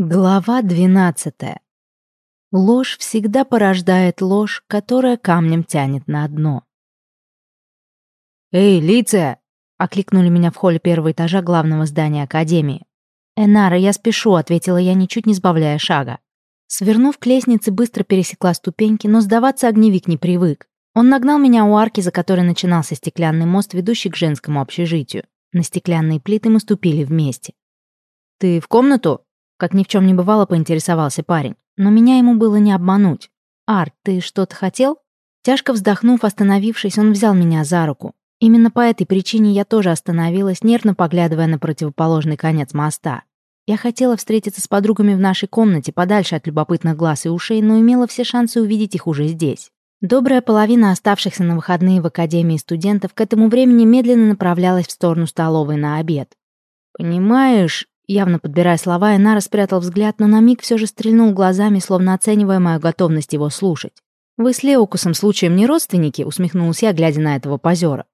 Глава двенадцатая. Ложь всегда порождает ложь, которая камнем тянет на дно. «Эй, Лиция!» — окликнули меня в холле первого этажа главного здания Академии. «Энара, я спешу», — ответила я, ничуть не сбавляя шага. Свернув к лестнице, быстро пересекла ступеньки, но сдаваться огневик не привык. Он нагнал меня у арки, за которой начинался стеклянный мост, ведущий к женскому общежитию. На стеклянные плиты мы ступили вместе. «Ты в комнату?» Как ни в чем не бывало, поинтересовался парень. Но меня ему было не обмануть. «Ар, ты что-то хотел?» Тяжко вздохнув, остановившись, он взял меня за руку. Именно по этой причине я тоже остановилась, нервно поглядывая на противоположный конец моста. Я хотела встретиться с подругами в нашей комнате, подальше от любопытных глаз и ушей, но имела все шансы увидеть их уже здесь. Добрая половина оставшихся на выходные в академии студентов к этому времени медленно направлялась в сторону столовой на обед. «Понимаешь, Явно подбирая слова, Энара спрятал взгляд, но на миг все же стрельнул глазами, словно оценивая мою готовность его слушать. «Вы с Леукусом случаем не родственники?» — усмехнулся я, глядя на этого позера.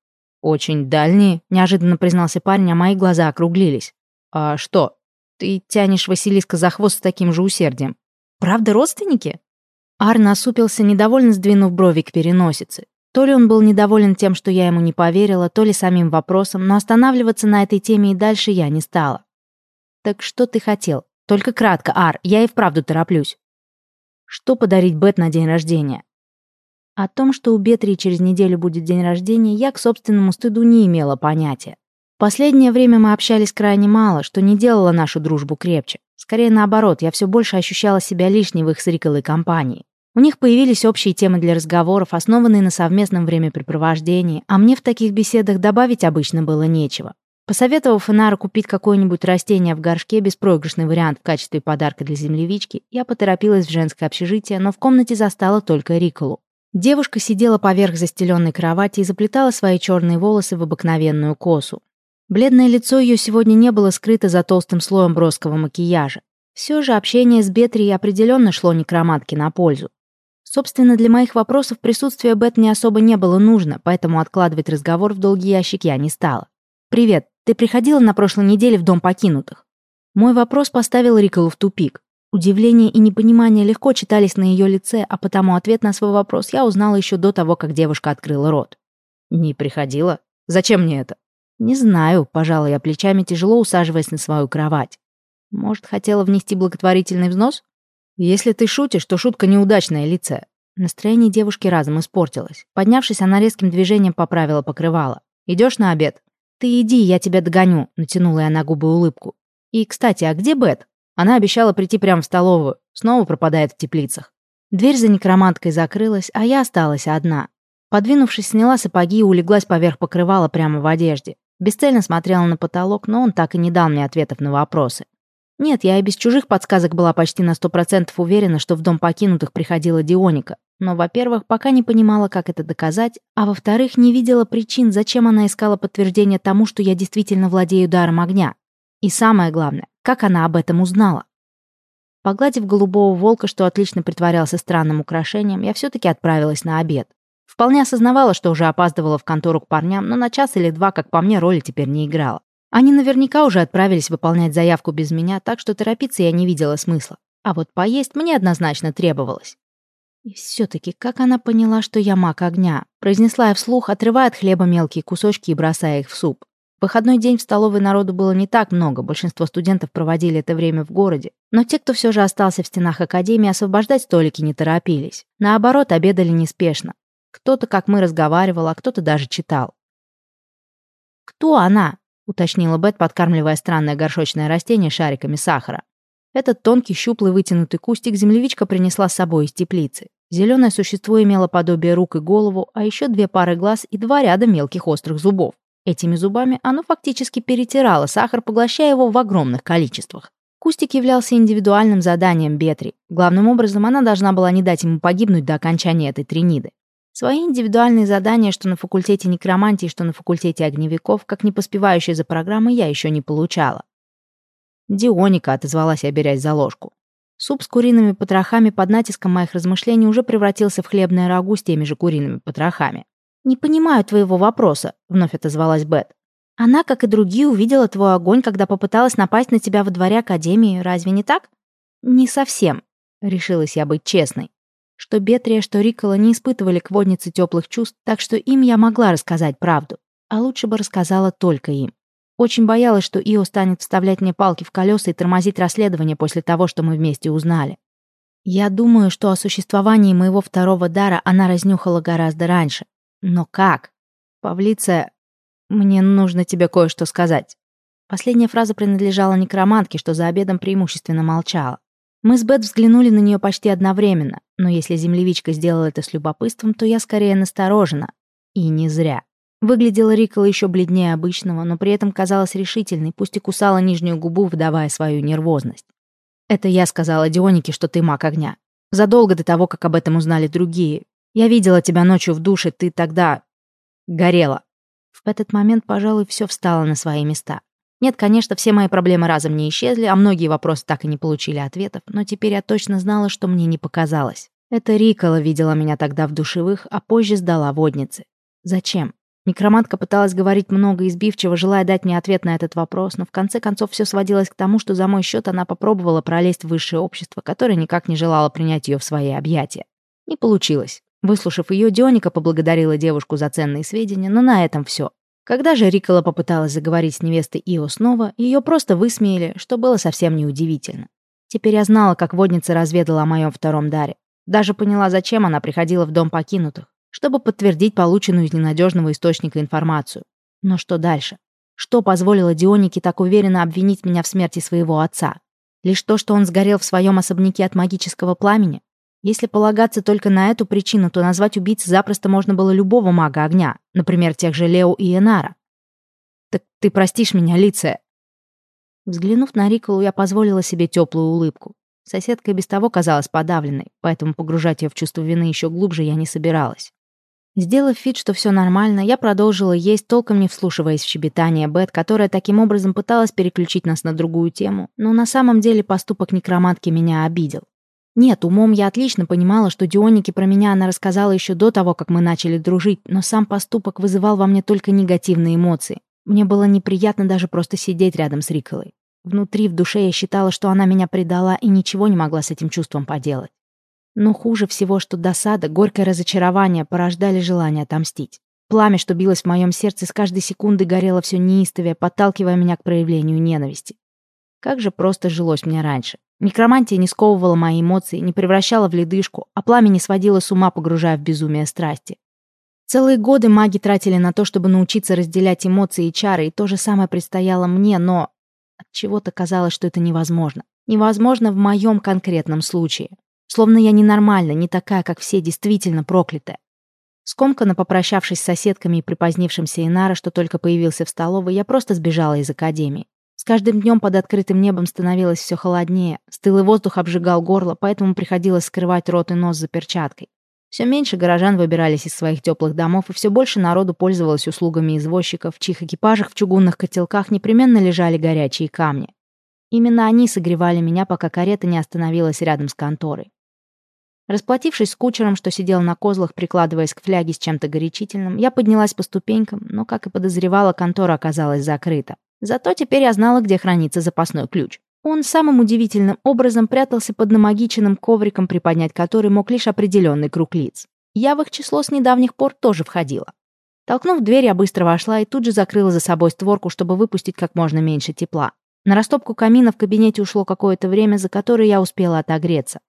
«Очень дальние», — неожиданно признался парень, а мои глаза округлились. «А что? Ты тянешь Василиска за хвост с таким же усердием. Правда родственники?» Ар насупился, недовольно сдвинув брови к переносице. То ли он был недоволен тем, что я ему не поверила, то ли самим вопросом, но останавливаться на этой теме и дальше я не стала. «Так что ты хотел? Только кратко, Ар, я и вправду тороплюсь». «Что подарить Бет на день рождения?» О том, что у Бетрии через неделю будет день рождения, я к собственному стыду не имела понятия. Последнее время мы общались крайне мало, что не делало нашу дружбу крепче. Скорее наоборот, я все больше ощущала себя лишней в их с Риколой компании. У них появились общие темы для разговоров, основанные на совместном времяпрепровождении, а мне в таких беседах добавить обычно было нечего. Посоветовав Инару купить какое-нибудь растение в горшке, беспроигрышный вариант в качестве подарка для землевички, я поторопилась в женское общежитие, но в комнате застала только Риколу. Девушка сидела поверх застеленной кровати и заплетала свои черные волосы в обыкновенную косу. Бледное лицо ее сегодня не было скрыто за толстым слоем броского макияжа. Все же общение с Бетри определенно шло некроматке на пользу. Собственно, для моих вопросов присутствие Бет мне особо не было нужно, поэтому откладывать разговор в долгий ящик я не стала. «Привет, ты приходила на прошлой неделе в дом покинутых?» Мой вопрос поставил Риколу в тупик. Удивление и непонимание легко читались на ее лице, а потому ответ на свой вопрос я узнала еще до того, как девушка открыла рот. «Не приходила? Зачем мне это?» «Не знаю», — пожала я плечами, тяжело усаживаясь на свою кровать. «Может, хотела внести благотворительный взнос?» «Если ты шутишь, то шутка неудачная, лица». Настроение девушки разом испортилось. Поднявшись, она резким движением поправила покрывало. «Идешь на обед?» «Ты иди, я тебя догоню», — натянула я на губы улыбку. «И, кстати, а где Бет?» Она обещала прийти прямо в столовую. Снова пропадает в теплицах. Дверь за некроманткой закрылась, а я осталась одна. Подвинувшись, сняла сапоги и улеглась поверх покрывала прямо в одежде. Бесцельно смотрела на потолок, но он так и не дал мне ответов на вопросы. Нет, я и без чужих подсказок была почти на сто процентов уверена, что в дом покинутых приходила Дионика. Но, во-первых, пока не понимала, как это доказать, а во-вторых, не видела причин, зачем она искала подтверждение тому, что я действительно владею даром огня. И самое главное, как она об этом узнала. Погладив голубого волка, что отлично притворялся странным украшением, я все-таки отправилась на обед. Вполне осознавала, что уже опаздывала в контору к парням, но на час или два, как по мне, роли теперь не играла. Они наверняка уже отправились выполнять заявку без меня, так что торопиться я не видела смысла. А вот поесть мне однозначно требовалось. И все-таки, как она поняла, что я маг огня? Произнесла я вслух, отрывая от хлеба мелкие кусочки и бросая их в суп. В выходной день в столовой народу было не так много, большинство студентов проводили это время в городе. Но те, кто все же остался в стенах академии, освобождать столики не торопились. Наоборот, обедали неспешно. Кто-то, как мы, разговаривал, а кто-то даже читал. «Кто она?» — уточнила Бет, подкармливая странное горшочное растение шариками сахара. Этот тонкий, щуплый, вытянутый кустик землевичка принесла с собой из теплицы. Зеленое существо имело подобие рук и голову, а еще две пары глаз и два ряда мелких острых зубов. Этими зубами оно фактически перетирало сахар, поглощая его в огромных количествах. Кустик являлся индивидуальным заданием Бетри. Главным образом, она должна была не дать ему погибнуть до окончания этой триниды. Свои индивидуальные задания, что на факультете некромантии, что на факультете огневиков, как не поспевающие за программой, я еще не получала. «Дионика», — отозвалась я, берясь за ложку. Суп с куриными потрохами под натиском моих размышлений уже превратился в хлебное рагу с теми же куриными потрохами. «Не понимаю твоего вопроса», — вновь отозвалась Бет. «Она, как и другие, увидела твой огонь, когда попыталась напасть на тебя во дворе Академии, разве не так?» Не совсем. Решилась я быть честной. Что Бетрия, что Рикола не испытывали к воднице теплых чувств, так что им я могла рассказать правду. А лучше бы рассказала только им. Очень боялась, что Ио станет вставлять мне палки в колеса и тормозить расследование после того, что мы вместе узнали. Я думаю, что о существовании моего второго дара она разнюхала гораздо раньше. Но как? Павлиция, мне нужно тебе кое-что сказать. Последняя фраза принадлежала некромантке, что за обедом преимущественно молчала. Мы с Бет взглянули на нее почти одновременно, но если землевичка сделала это с любопытством, то я скорее насторожена. И не зря. Выглядела Рикола еще бледнее обычного, но при этом казалась решительной, пусть и кусала нижнюю губу, выдавая свою нервозность. «Это я сказала Дионике, что ты маг огня. Задолго до того, как об этом узнали другие. Я видела тебя ночью в душе, ты тогда... горела». В этот момент, пожалуй, все встало на свои места. Нет, конечно, все мои проблемы разом не исчезли, а многие вопросы так и не получили ответов, но теперь я точно знала, что мне не показалось. Это Рикола видела меня тогда в душевых, а позже сдала воднице. Зачем? Некромантка пыталась говорить много избивчиво, желая дать мне ответ на этот вопрос, но в конце концов все сводилось к тому, что за мой счет она попробовала пролезть в высшее общество, которое никак не желало принять ее в свои объятия. Не получилось. Выслушав ее, Дионика поблагодарила девушку за ценные сведения, но на этом все. Когда же Рикола попыталась заговорить с невестой Ио снова, ее просто высмеяли, что было совсем неудивительно. Теперь я знала, как водница разведала о моем втором даре. Даже поняла, зачем она приходила в дом покинутых чтобы подтвердить полученную из ненадежного источника информацию. Но что дальше? Что позволило Дионике так уверенно обвинить меня в смерти своего отца? Лишь то, что он сгорел в своем особняке от магического пламени? Если полагаться только на эту причину, то назвать убийцей запросто можно было любого мага огня, например, тех же Лео и Энара. «Так ты простишь меня, Лиция?» Взглянув на Риколу, я позволила себе теплую улыбку. Соседка без того казалась подавленной, поэтому погружать ее в чувство вины еще глубже я не собиралась. Сделав вид, что все нормально, я продолжила есть, толком не вслушиваясь в щебетание Бет, которая таким образом пыталась переключить нас на другую тему, но на самом деле поступок некромантки меня обидел. Нет, умом я отлично понимала, что Дионике про меня она рассказала еще до того, как мы начали дружить, но сам поступок вызывал во мне только негативные эмоции. Мне было неприятно даже просто сидеть рядом с Риколой. Внутри, в душе я считала, что она меня предала и ничего не могла с этим чувством поделать. Но хуже всего, что досада, горькое разочарование порождали желание отомстить. Пламя, что билось в моем сердце, с каждой секунды горело все неистовее, подталкивая меня к проявлению ненависти. Как же просто жилось мне раньше. Некромантия не сковывала мои эмоции, не превращала в ледышку, а пламя не сводило с ума, погружая в безумие страсти. Целые годы маги тратили на то, чтобы научиться разделять эмоции и чары, и то же самое предстояло мне, но от чего-то казалось, что это невозможно. Невозможно в моем конкретном случае. Словно я ненормальна, не такая, как все, действительно проклятая. Скомканно попрощавшись с соседками и припозднившимся Инара, что только появился в столовой, я просто сбежала из академии. С каждым днем под открытым небом становилось все холоднее, стылый воздух обжигал горло, поэтому приходилось скрывать рот и нос за перчаткой. Все меньше горожан выбирались из своих теплых домов, и все больше народу пользовалось услугами извозчиков, в чьих экипажах в чугунных котелках непременно лежали горячие камни. Именно они согревали меня, пока карета не остановилась рядом с конторой. Расплатившись с кучером, что сидел на козлах, прикладываясь к фляге с чем-то горячительным, я поднялась по ступенькам, но, как и подозревала, контора оказалась закрыта. Зато теперь я знала, где хранится запасной ключ. Он самым удивительным образом прятался под намагиченным ковриком, приподнять который мог лишь определенный круг лиц. Я в их число с недавних пор тоже входила. Толкнув дверь, я быстро вошла и тут же закрыла за собой створку, чтобы выпустить как можно меньше тепла. На растопку камина в кабинете ушло какое-то время, за которое я успела отогреться.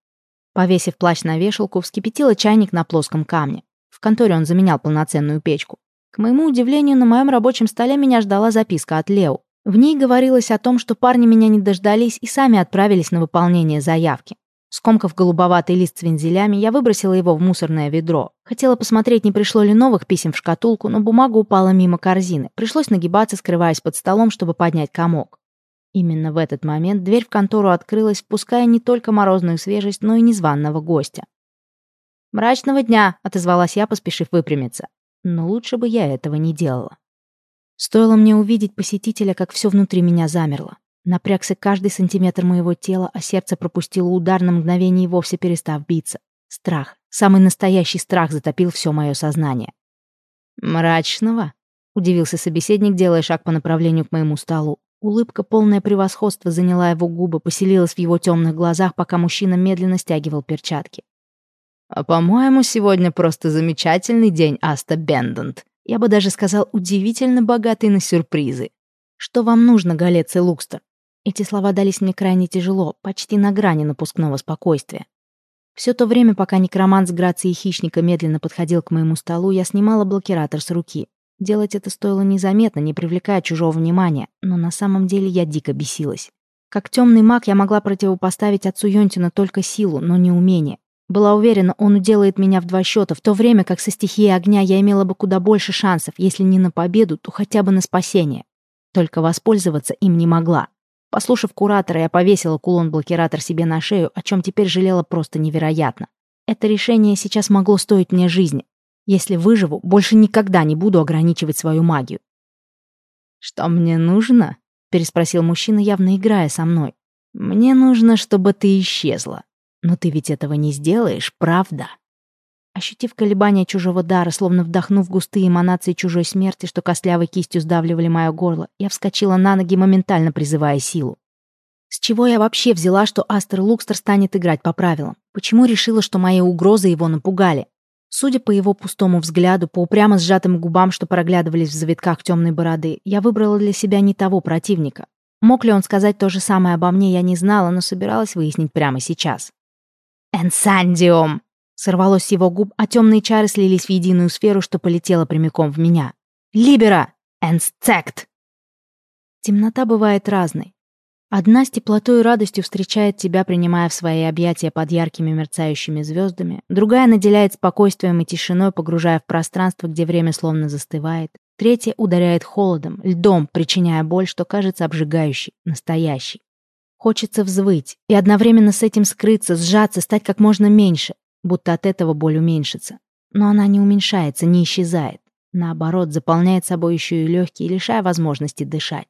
Повесив плащ на вешалку, вскипятила чайник на плоском камне. В конторе он заменял полноценную печку. К моему удивлению, на моем рабочем столе меня ждала записка от Лео. В ней говорилось о том, что парни меня не дождались и сами отправились на выполнение заявки. Скомкав голубоватый лист с вензелями, я выбросила его в мусорное ведро. Хотела посмотреть, не пришло ли новых писем в шкатулку, но бумага упала мимо корзины. Пришлось нагибаться, скрываясь под столом, чтобы поднять комок. Именно в этот момент дверь в контору открылась, впуская не только морозную свежесть, но и незваного гостя. «Мрачного дня!» — отозвалась я, поспешив выпрямиться. Но лучше бы я этого не делала. Стоило мне увидеть посетителя, как все внутри меня замерло. Напрягся каждый сантиметр моего тела, а сердце пропустило удар на мгновение и вовсе перестав биться. Страх, самый настоящий страх затопил все мое сознание. «Мрачного?» — удивился собеседник, делая шаг по направлению к моему столу. Улыбка, полное превосходство, заняла его губы, поселилась в его темных глазах, пока мужчина медленно стягивал перчатки. «А по-моему, сегодня просто замечательный день, Аста Бендент. Я бы даже сказал, удивительно богатый на сюрпризы. Что вам нужно, Галец и Лукстер?» Эти слова дались мне крайне тяжело, почти на грани напускного спокойствия. Все то время, пока некромант с грацией хищника медленно подходил к моему столу, я снимала блокиратор с руки. Делать это стоило незаметно, не привлекая чужого внимания, но на самом деле я дико бесилась. Как темный маг я могла противопоставить отцу Йонтина только силу, но не умение. Была уверена, он уделает меня в два счета, в то время как со стихией огня я имела бы куда больше шансов, если не на победу, то хотя бы на спасение. Только воспользоваться им не могла. Послушав куратора, я повесила кулон-блокиратор себе на шею, о чем теперь жалела просто невероятно. Это решение сейчас могло стоить мне жизни. Если выживу, больше никогда не буду ограничивать свою магию. «Что мне нужно?» — переспросил мужчина, явно играя со мной. «Мне нужно, чтобы ты исчезла. Но ты ведь этого не сделаешь, правда?» Ощутив колебания чужого дара, словно вдохнув густые эманации чужой смерти, что костлявой кистью сдавливали мое горло, я вскочила на ноги, моментально призывая силу. С чего я вообще взяла, что Астер Лукстер станет играть по правилам? Почему решила, что мои угрозы его напугали? Судя по его пустому взгляду, по упрямо сжатым губам, что проглядывались в завитках темной бороды, я выбрала для себя не того противника. Мог ли он сказать то же самое обо мне, я не знала, но собиралась выяснить прямо сейчас. «Энсандиум!» Сорвалось с его губ, а темные чары слились в единую сферу, что полетела прямиком в меня. «Либера! Энсцект!» Темнота бывает разной. Одна с теплотой и радостью встречает тебя, принимая в свои объятия под яркими мерцающими звездами, другая наделяет спокойствием и тишиной, погружая в пространство, где время словно застывает, третья ударяет холодом, льдом, причиняя боль, что кажется обжигающей, настоящей. Хочется взвыть и одновременно с этим скрыться, сжаться, стать как можно меньше, будто от этого боль уменьшится. Но она не уменьшается, не исчезает. Наоборот, заполняет собой еще и легкие, лишая возможности дышать.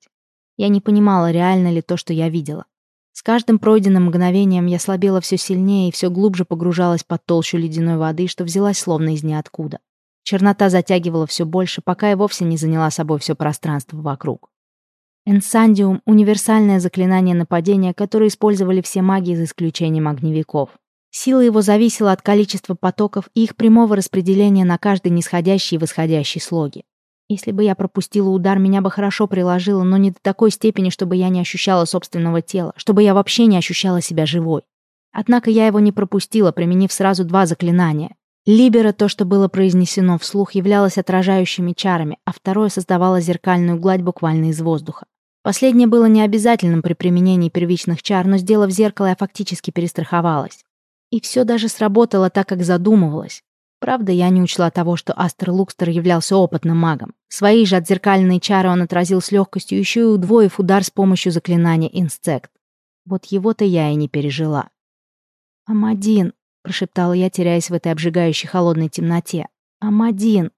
Я не понимала, реально ли то, что я видела. С каждым пройденным мгновением я слабела все сильнее и все глубже погружалась под толщу ледяной воды, что взялась словно из ниоткуда. Чернота затягивала все больше, пока и вовсе не заняла собой все пространство вокруг. Энсандиум — универсальное заклинание нападения, которое использовали все маги за исключением огневиков. Сила его зависела от количества потоков и их прямого распределения на каждый нисходящий и восходящий слоги. Если бы я пропустила удар, меня бы хорошо приложило, но не до такой степени, чтобы я не ощущала собственного тела, чтобы я вообще не ощущала себя живой. Однако я его не пропустила, применив сразу два заклинания. Либера, то, что было произнесено вслух, являлось отражающими чарами, а второе создавало зеркальную гладь буквально из воздуха. Последнее было необязательным при применении первичных чар, но, сделав зеркало, я фактически перестраховалась. И все даже сработало так, как задумывалось. Правда, я не учла того, что Астер Лукстер являлся опытным магом. Свои же отзеркальные чары он отразил с легкостью, еще и удвоив удар с помощью заклинания «Инсцект». Вот его-то я и не пережила. «Амадин», — прошептала я, теряясь в этой обжигающей холодной темноте. «Амадин».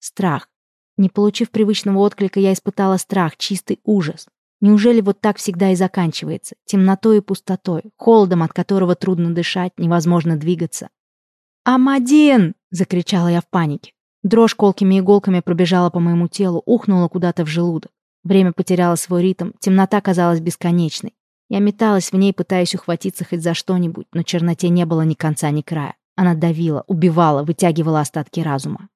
Страх. Не получив привычного отклика, я испытала страх, чистый ужас. Неужели вот так всегда и заканчивается? Темнотой и пустотой, холодом, от которого трудно дышать, невозможно двигаться. «Амадин!» — закричала я в панике. Дрожь колкими иголками пробежала по моему телу, ухнула куда-то в желудок. Время потеряло свой ритм, темнота казалась бесконечной. Я металась в ней, пытаясь ухватиться хоть за что-нибудь, но черноте не было ни конца, ни края. Она давила, убивала, вытягивала остатки разума.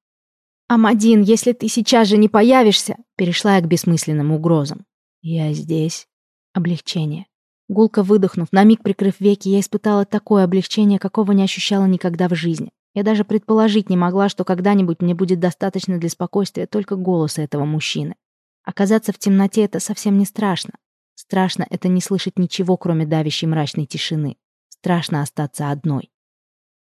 «Амадин, если ты сейчас же не появишься!» Перешла я к бессмысленным угрозам. «Я здесь». Облегчение. Гулко выдохнув, на миг прикрыв веки, я испытала такое облегчение, какого не ощущала никогда в жизни. Я даже предположить не могла, что когда-нибудь мне будет достаточно для спокойствия только голоса этого мужчины. Оказаться в темноте — это совсем не страшно. Страшно — это не слышать ничего, кроме давящей мрачной тишины. Страшно остаться одной.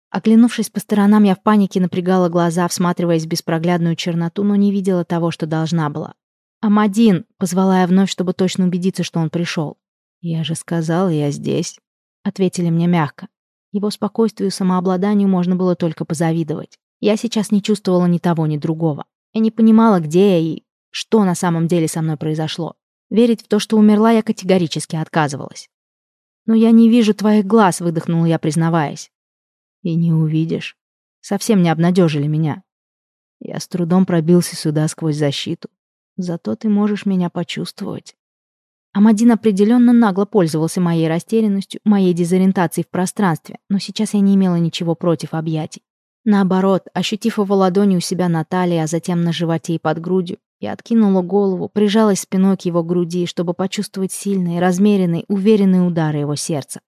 Оглянувшись по сторонам, я в панике напрягала глаза, всматриваясь в беспроглядную черноту, но не видела того, что должна была. «Амадин!» — позвала я вновь, чтобы точно убедиться, что он пришел. «Я же сказал, я здесь», — ответили мне мягко. Его спокойствию и самообладанию можно было только позавидовать. Я сейчас не чувствовала ни того, ни другого. Я не понимала, где я и что на самом деле со мной произошло. Верить в то, что умерла, я категорически отказывалась. «Но я не вижу твоих глаз», — выдохнула я, признаваясь. «И не увидишь. Совсем не обнадежили меня. Я с трудом пробился сюда сквозь защиту. Зато ты можешь меня почувствовать. Амадин определенно нагло пользовался моей растерянностью, моей дезориентацией в пространстве, но сейчас я не имела ничего против объятий. Наоборот, ощутив его ладони у себя на талии, а затем на животе и под грудью, я откинула голову, прижалась спиной к его груди, чтобы почувствовать сильные, размеренные, уверенные удары его сердца.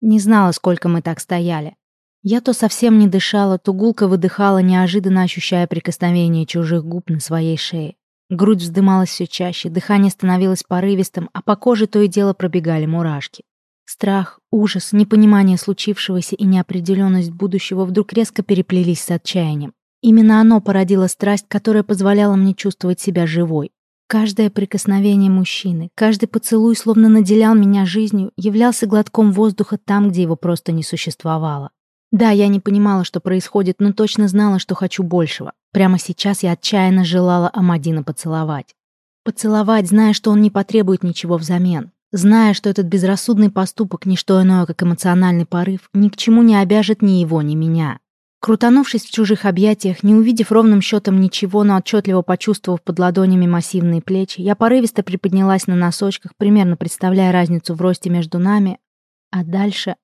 Не знала, сколько мы так стояли. Я то совсем не дышала, то гулко выдыхала, неожиданно ощущая прикосновение чужих губ на своей шее. Грудь вздымалась все чаще, дыхание становилось порывистым, а по коже то и дело пробегали мурашки. Страх, ужас, непонимание случившегося и неопределенность будущего вдруг резко переплелись с отчаянием. Именно оно породило страсть, которая позволяла мне чувствовать себя живой. Каждое прикосновение мужчины, каждый поцелуй словно наделял меня жизнью, являлся глотком воздуха там, где его просто не существовало. Да, я не понимала, что происходит, но точно знала, что хочу большего. Прямо сейчас я отчаянно желала Амадина поцеловать. Поцеловать, зная, что он не потребует ничего взамен. Зная, что этот безрассудный поступок, не что иное, как эмоциональный порыв, ни к чему не обяжет ни его, ни меня. Крутанувшись в чужих объятиях, не увидев ровным счетом ничего, но отчетливо почувствовав под ладонями массивные плечи, я порывисто приподнялась на носочках, примерно представляя разницу в росте между нами, а дальше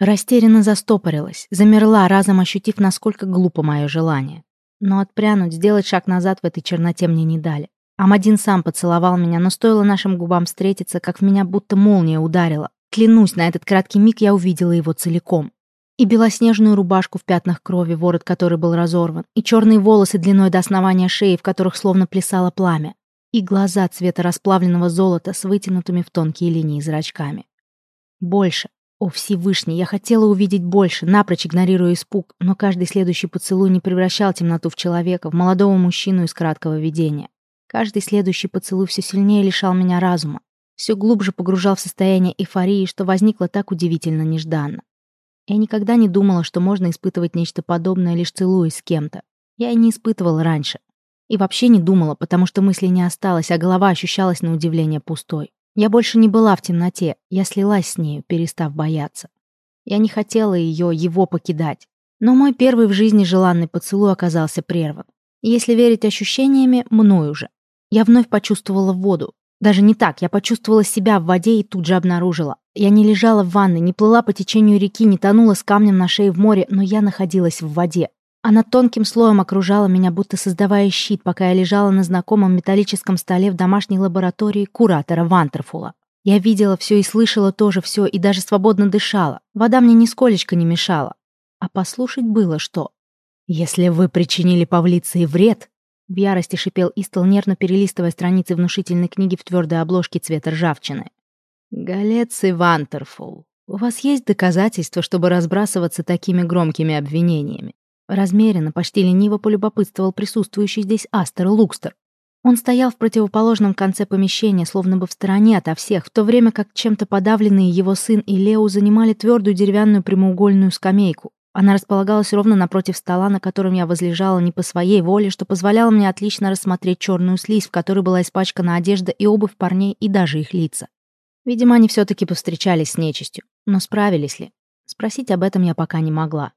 Растерянно застопорилась, замерла, разом ощутив, насколько глупо мое желание. Но отпрянуть, сделать шаг назад в этой черноте мне не дали. Амадин сам поцеловал меня, но стоило нашим губам встретиться, как в меня будто молния ударила. Клянусь, на этот краткий миг я увидела его целиком. И белоснежную рубашку в пятнах крови, ворот которой был разорван, и черные волосы длиной до основания шеи, в которых словно плясало пламя, и глаза цвета расплавленного золота с вытянутыми в тонкие линии зрачками. Больше, о, Всевышний, я хотела увидеть больше, напрочь игнорируя испуг, но каждый следующий поцелуй не превращал темноту в человека, в молодого мужчину из краткого видения. Каждый следующий поцелуй все сильнее лишал меня разума, все глубже погружал в состояние эйфории, что возникло так удивительно нежданно. Я никогда не думала, что можно испытывать нечто подобное, лишь целуясь с кем-то. Я и не испытывала раньше. И вообще не думала, потому что мысли не осталось, а голова ощущалась на удивление пустой. Я больше не была в темноте, я слилась с нею, перестав бояться. Я не хотела ее, его покидать. Но мой первый в жизни желанный поцелуй оказался прерван. Если верить ощущениями, мной уже. Я вновь почувствовала воду. Даже не так, я почувствовала себя в воде и тут же обнаружила. Я не лежала в ванной, не плыла по течению реки, не тонула с камнем на шее в море, но я находилась в воде. Она тонким слоем окружала меня, будто создавая щит, пока я лежала на знакомом металлическом столе в домашней лаборатории куратора Вантерфула. Я видела все и слышала тоже все, и даже свободно дышала. Вода мне нисколечко не мешала. А послушать было что. «Если вы причинили павлице вред», — в ярости шипел Истол, нервно перелистывая страницы внушительной книги в твердой обложке цвета ржавчины. «Галец и Вантерфул, у вас есть доказательства, чтобы разбрасываться такими громкими обвинениями? Размеренно, почти лениво полюбопытствовал присутствующий здесь Астер Лукстер. Он стоял в противоположном конце помещения, словно бы в стороне ото всех, в то время как чем-то подавленные его сын и Лео занимали твердую деревянную прямоугольную скамейку. Она располагалась ровно напротив стола, на котором я возлежала не по своей воле, что позволяло мне отлично рассмотреть черную слизь, в которой была испачкана одежда и обувь парней и даже их лица. Видимо, они все-таки повстречались с нечистью. Но справились ли? Спросить об этом я пока не могла.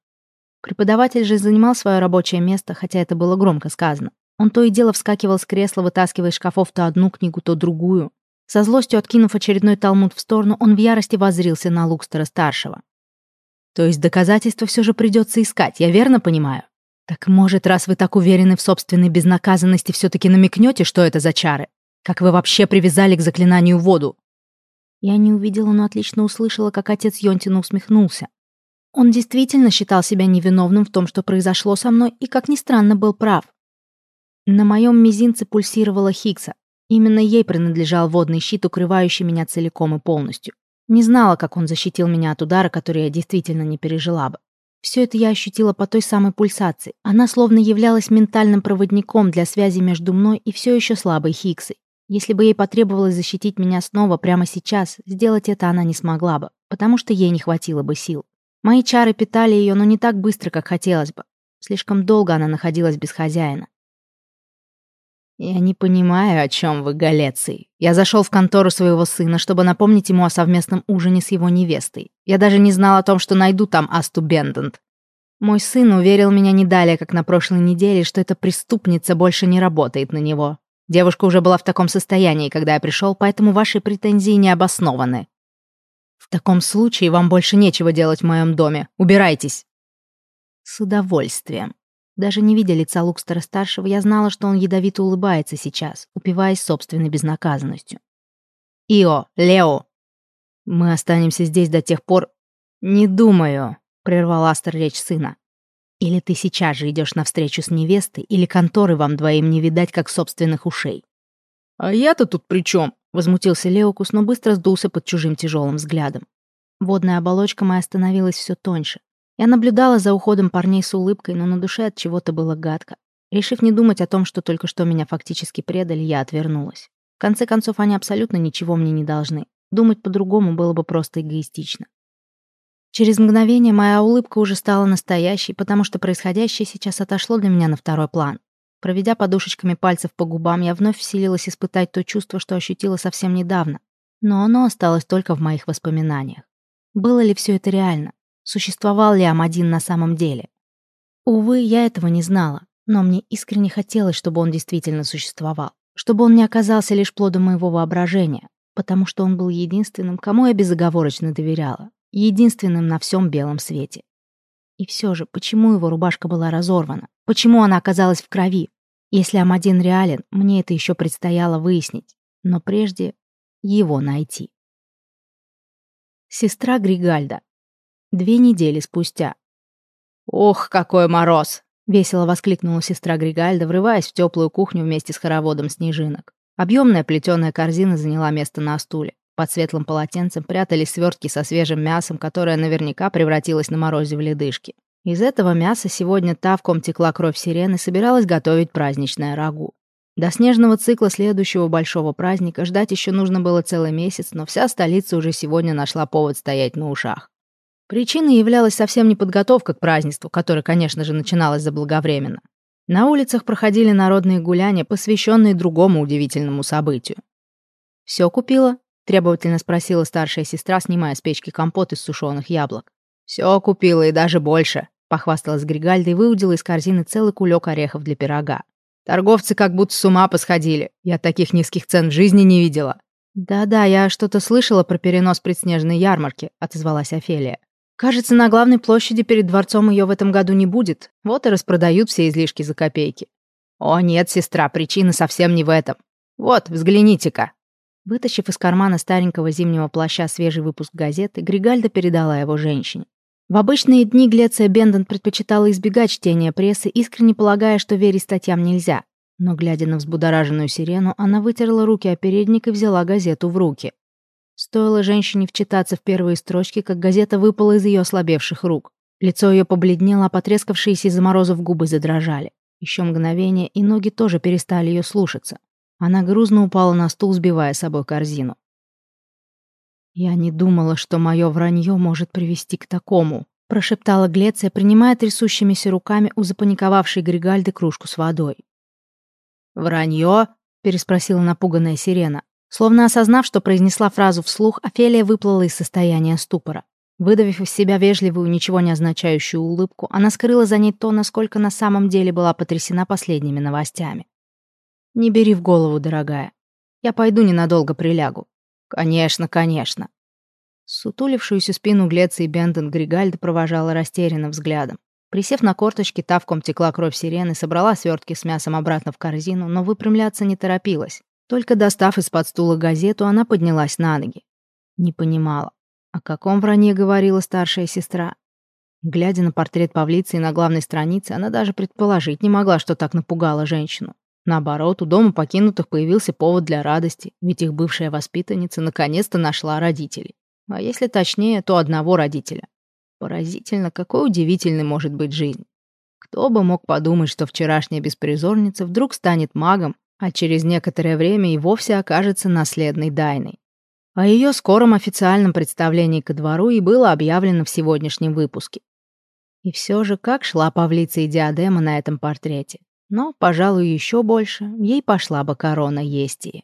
Преподаватель же занимал свое рабочее место, хотя это было громко сказано. Он то и дело вскакивал с кресла, вытаскивая из шкафов то одну книгу, то другую. Со злостью откинув очередной талмуд в сторону, он в ярости воззрился на Лукстера-старшего. «То есть доказательства все же придется искать, я верно понимаю? Так может, раз вы так уверены в собственной безнаказанности, все-таки намекнете, что это за чары? Как вы вообще привязали к заклинанию воду?» Я не увидела, но отлично услышала, как отец Йонтина усмехнулся. Он действительно считал себя невиновным в том, что произошло со мной, и, как ни странно, был прав. На моем мизинце пульсировала Хиггса. Именно ей принадлежал водный щит, укрывающий меня целиком и полностью. Не знала, как он защитил меня от удара, который я действительно не пережила бы. Все это я ощутила по той самой пульсации. Она словно являлась ментальным проводником для связи между мной и все еще слабой Хиггсой. Если бы ей потребовалось защитить меня снова прямо сейчас, сделать это она не смогла бы, потому что ей не хватило бы сил. Мои чары питали ее, но не так быстро, как хотелось бы. Слишком долго она находилась без хозяина. «Я не понимаю, о чем вы, Галеций. Я зашел в контору своего сына, чтобы напомнить ему о совместном ужине с его невестой. Я даже не знал о том, что найду там Асту Бендент. Мой сын уверил меня не далее, как на прошлой неделе, что эта преступница больше не работает на него. Девушка уже была в таком состоянии, когда я пришел, поэтому ваши претензии не обоснованы. В таком случае вам больше нечего делать в моем доме. Убирайтесь. С удовольствием. Даже не видя лица Лукстера-старшего, я знала, что он ядовито улыбается сейчас, упиваясь собственной безнаказанностью. «Ио, Лео, мы останемся здесь до тех пор...» «Не думаю», — прервал Астер речь сына. «Или ты сейчас же идешь навстречу с невестой, или конторы вам двоим не видать, как собственных ушей». «А я-то тут при чем? Возмутился Леокус, но быстро сдулся под чужим тяжелым взглядом. Водная оболочка моя становилась все тоньше. Я наблюдала за уходом парней с улыбкой, но на душе от чего-то было гадко. Решив не думать о том, что только что меня фактически предали, я отвернулась. В конце концов, они абсолютно ничего мне не должны. Думать по-другому было бы просто эгоистично. Через мгновение моя улыбка уже стала настоящей, потому что происходящее сейчас отошло для меня на второй план. Проведя подушечками пальцев по губам, я вновь вселилась испытать то чувство, что ощутила совсем недавно. Но оно осталось только в моих воспоминаниях. Было ли все это реально? Существовал ли Амадин на самом деле? Увы, я этого не знала, но мне искренне хотелось, чтобы он действительно существовал, чтобы он не оказался лишь плодом моего воображения, потому что он был единственным, кому я безоговорочно доверяла, единственным на всем белом свете. И все же, почему его рубашка была разорвана? Почему она оказалась в крови? Если Амадин реален, мне это еще предстояло выяснить, но прежде его найти. Сестра Григальда. Две недели спустя. «Ох, какой мороз!» — весело воскликнула сестра Григальда, врываясь в теплую кухню вместе с хороводом снежинок. Объемная плетеная корзина заняла место на стуле. Под светлым полотенцем прятались свертки со свежим мясом, которое наверняка превратилось на морозе в ледышки. Из этого мяса сегодня та, в ком текла кровь сирены, собиралась готовить праздничное рагу. До снежного цикла следующего большого праздника ждать еще нужно было целый месяц, но вся столица уже сегодня нашла повод стоять на ушах. Причиной являлась совсем не подготовка к празднеству, которое, конечно же, начиналось заблаговременно. На улицах проходили народные гуляния, посвященные другому удивительному событию. «Все купила?» — требовательно спросила старшая сестра, снимая с печки компот из сушеных яблок. «Все купила и даже больше», — похвасталась Григальда и выудила из корзины целый кулек орехов для пирога. «Торговцы как будто с ума посходили. Я таких низких цен в жизни не видела». «Да-да, я что-то слышала про перенос предснежной ярмарки», — отозвалась Офелия. Кажется, на главной площади перед дворцом ее в этом году не будет. Вот и распродают все излишки за копейки. О, нет, сестра, причина совсем не в этом. Вот, взгляните-ка. Вытащив из кармана старенького зимнего плаща свежий выпуск газеты, Григальда передала его женщине. В обычные дни Глеция Бендон предпочитала избегать чтения прессы, искренне полагая, что верить статьям нельзя. Но, глядя на взбудораженную сирену, она вытерла руки о передник и взяла газету в руки. Стоило женщине вчитаться в первые строчки, как газета выпала из ее ослабевших рук. Лицо ее побледнело, а потрескавшиеся из-за морозов губы задрожали. Еще мгновение, и ноги тоже перестали ее слушаться. Она грузно упала на стул, сбивая с собой корзину. «Я не думала, что мое вранье может привести к такому», прошептала Глеция, принимая трясущимися руками у запаниковавшей Григальды кружку с водой. «Вранье?» — переспросила напуганная сирена. Словно осознав, что произнесла фразу вслух, Офелия выплыла из состояния ступора. Выдавив из себя вежливую, ничего не означающую улыбку, она скрыла за ней то, насколько на самом деле была потрясена последними новостями. «Не бери в голову, дорогая. Я пойду ненадолго прилягу». «Конечно, конечно». Сутулившуюся спину Глеции Бенден Григальда провожала растерянным взглядом. Присев на корточки, тавком текла кровь сирены, собрала свертки с мясом обратно в корзину, но выпрямляться не торопилась. Только достав из-под стула газету, она поднялась на ноги. Не понимала, о каком вранье говорила старшая сестра. Глядя на портрет Павлицы на главной странице, она даже предположить не могла, что так напугала женщину. Наоборот, у дома покинутых появился повод для радости, ведь их бывшая воспитанница наконец-то нашла родителей. А если точнее, то одного родителя. Поразительно, какой удивительной может быть жизнь. Кто бы мог подумать, что вчерашняя беспризорница вдруг станет магом а через некоторое время и вовсе окажется наследной Дайной. О ее скором официальном представлении ко двору и было объявлено в сегодняшнем выпуске. И все же, как шла Павлица и диадема на этом портрете. Но, пожалуй, еще больше ей пошла бы корона Естии.